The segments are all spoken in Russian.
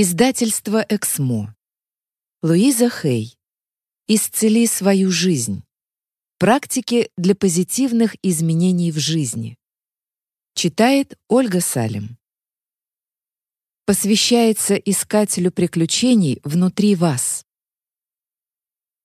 Издательство «Эксмо». Луиза Хей. «Исцели свою жизнь. Практики для позитивных изменений в жизни». Читает Ольга Салим. Посвящается искателю приключений внутри вас.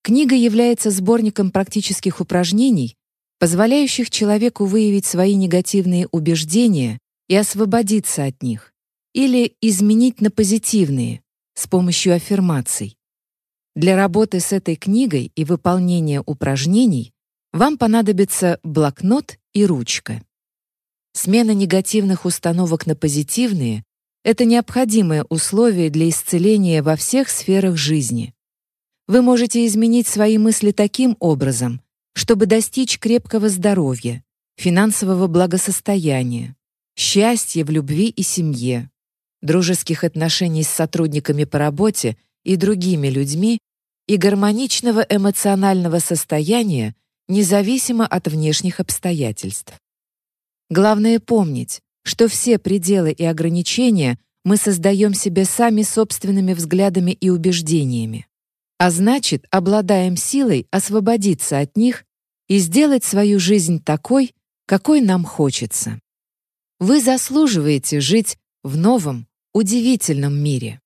Книга является сборником практических упражнений, позволяющих человеку выявить свои негативные убеждения и освободиться от них или изменить на позитивные с помощью аффирмаций. Для работы с этой книгой и выполнения упражнений вам понадобится блокнот и ручка. Смена негативных установок на позитивные — это необходимое условие для исцеления во всех сферах жизни. Вы можете изменить свои мысли таким образом, чтобы достичь крепкого здоровья, финансового благосостояния, счастья в любви и семье, дружеских отношений с сотрудниками по работе и другими людьми и гармоничного эмоционального состояния независимо от внешних обстоятельств. Главное помнить, что все пределы и ограничения мы создаем себе сами собственными взглядами и убеждениями, а значит, обладаем силой освободиться от них и сделать свою жизнь такой, какой нам хочется. Вы заслуживаете жить в новом, удивительном мире.